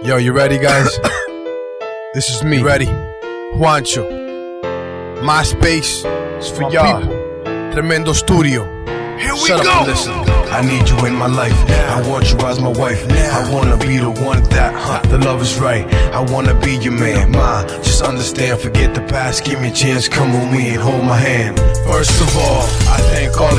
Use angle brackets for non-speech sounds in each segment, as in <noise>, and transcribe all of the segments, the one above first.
Yo, you ready, guys? <coughs> this is me. Ready? Juancho. MySpace is for y'all. Tremendo studio. Here we Shut go. up and listen. I need you in my life. I want you as my wife. I wanna be the one that, huh, the love is right. I wanna be your man, ma. Just understand, forget the past. Give me a chance, come with me and hold my hand. First of all, I thank all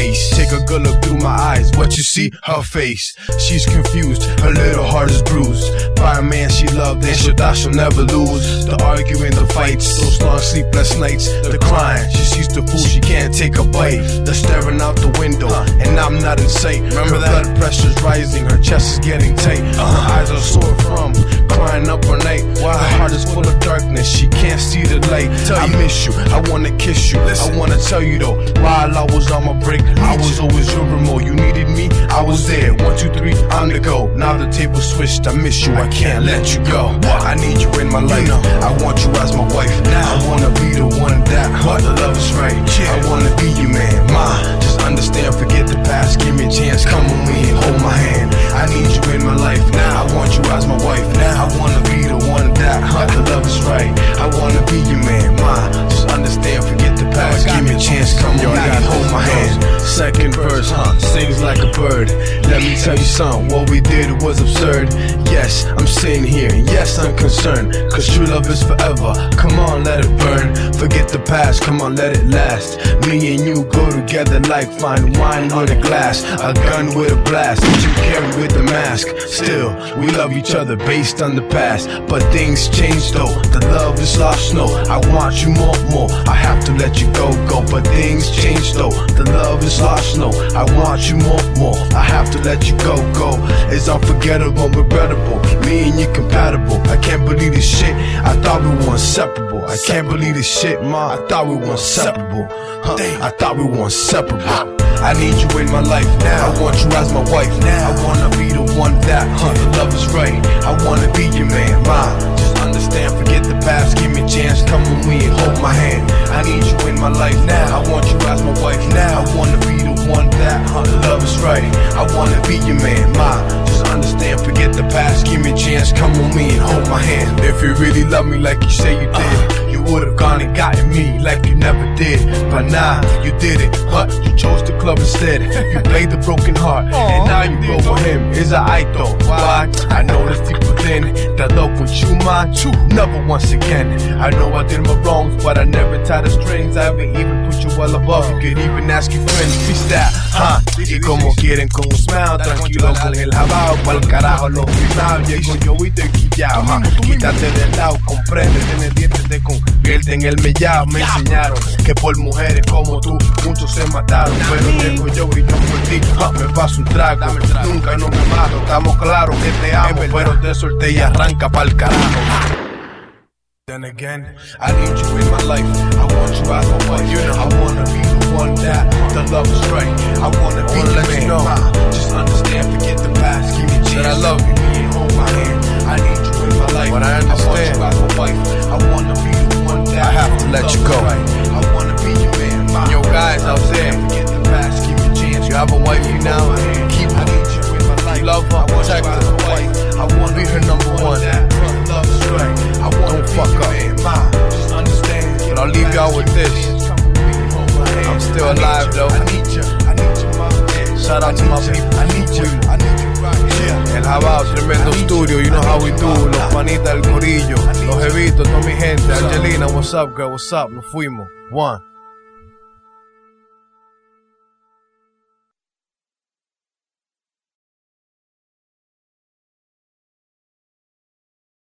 face. Take a good look through my eyes. What you see? Her face. She's confused, her little heart is bruised. By a man she loved, and she'll die, she'll never lose. The arguing, the fights, those long sleepless nights, the crying. She sees the food, she can't take a bite. The staring out the window, and I'm not in sight. Remember her that? blood pressure's rising, her chest is getting tight. Her eyes are sore from crying up all night. Her heart is full of darkness, she can't see the light. I miss you, I wanna kiss you. I wanna tell you though, while I was on my break, I was always your remote. You needed me, I was there. One, two, three, on the go. Now the table switched, I miss you, I can't let you go. I need you in my life, I want you as my wife. Now I wanna be the one that, what the love is right. I wanna be your man, ma. Just understand, forget the past, give me a chance, come with me and hold my hand. I need you in my life now. I want you as my wife now. I wanna be the one that, huh, the love is right. I wanna be your man, ma. Just understand, forget the past, give me a chance, come with me something, what we did was absurd. Yes, I'm sitting here, yes, I'm concerned. Cause true love is forever. Come on, let it burn. Forget the past, come on, let it last. Me and you go together like fine wine on a glass. A gun with a blast that you carry with the mask. Still, we love each other based on the past. But things change though, the love is lost, no. I want you more, more. I have to let you go, go. But things change though, the love is lost, no. I want you more, more. I have to let you go, go. It's unforgettable, regrettable. Me and you compatible. I can't believe this shit. I thought we were inseparable. I can't believe this shit, ma. I thought we were inseparable. Huh. I thought we were inseparable. I need you in my life now. I want you as my wife now. I wanna be the one that, huh, the love is right. I wanna be your man, ma. Understand, forget the past, give me a chance, come with me and hold my hand. I need you in my life now. I want you as my wife now. I wanna be the one that, huh, the love is right. I wanna be your man, ma. Just understand, forget the past, give me a chance, come with me and hold my hand. If you really love me like you say you uh-huh. did, you would've gone and gotten me like you never did. But nah, you did it. But you chose the club instead. You <laughs> played the broken heart, and now you go with him. Is a I though? Why? I know there's deep within that love with man. Too never once again. I know I did my wrongs, but I never tied the strings. I haven't even put you well above. You could even ask your friends, freestyle, huh? Y como quieren con un smile, tranquilo con el jabao. Pa'l carajo lo final, llego yo y te quillao, huh? Quítate del lado, comprende, de convierte en el mellao. Me enseñaron que por mujeres como tú, muchos se mataron. Pero tengo yo y yo por ti, me paso un trago. Nunca no me mato, estamos claros que te amo, pero te solté y arranca pa'l carajo. Then again, I need you in my life. I want you as my wife. You know, I wanna be the one that the love is right. I wanna be the let man. you know. Ma, Just understand, forget the let you go. I wanna be your man. Ma, Yo, guys out there, forget the past. Me a chance. you have a wifey now, keep I her. need you in my life. You love her, I want protect you her. my wife. I wanna Be her number one. the love is. I wanna Don't be fuck up. man. Ma, just understand. But I'll leave y'all with this. I'm still alive, though. I need you. I need you. Shout out to my people. I need you. I need you right here. And El Jabao, tremendo studio, you know how we do. Los panitas del corillo, los jevitos, toda mi gente. Angelina, what's up, girl? What's up? Nos fuimos. One.